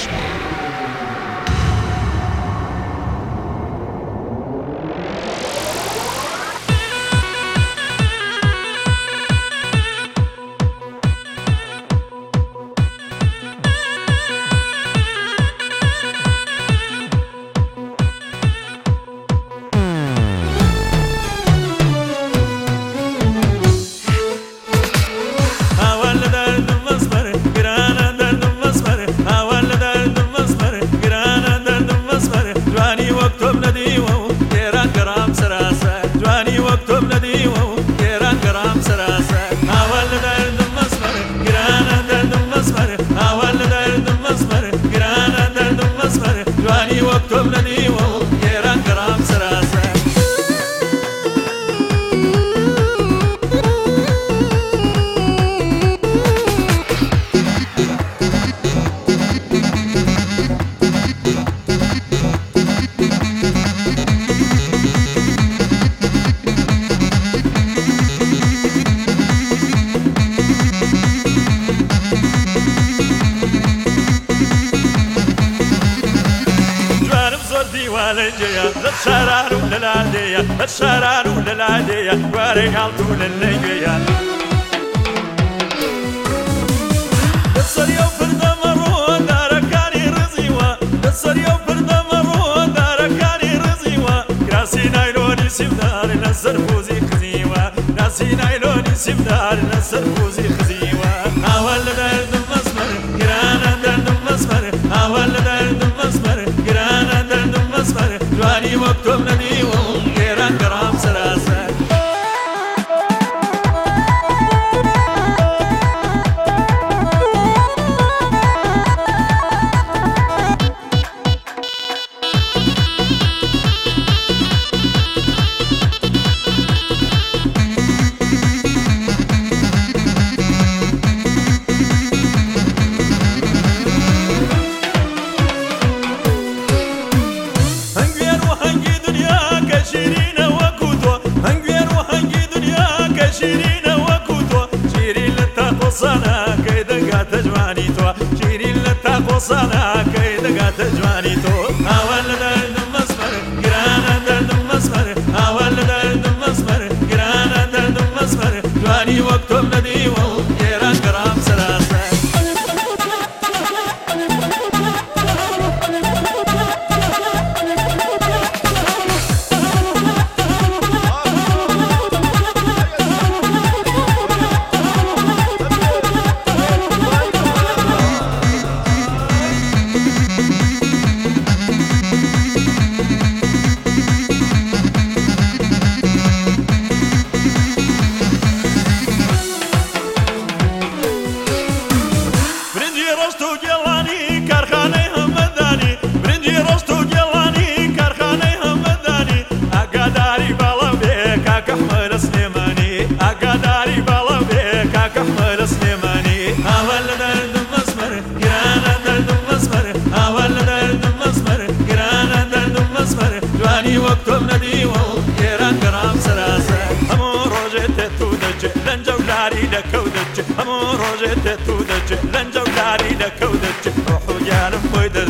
Christmas. لجيا للشرار وللعادية للشرار وللعادية الصريا وفرد مرو داركاني رزيوا كراسي نايلوني نسر فوزي خزيوا ناسي نايلوني سيفدار نسر فوزي خزيوا جواني مكتوب ندي دەگاتە جوانی تۆ. شیرین لە تا قۆسانە کەی دەگاتە جوانی تۆ؟ وەکتۆم نەدیوە ئێران گەرام سەراسە هەموو ڕۆژێت تێ تو دەچێت لەنجە و لاری دەکەوت دەچێت هەموو ڕۆژێت تو دەچێت لەنجە و لاری دەکەوت دەچێت ڕحوگیانم خۆی دەچێت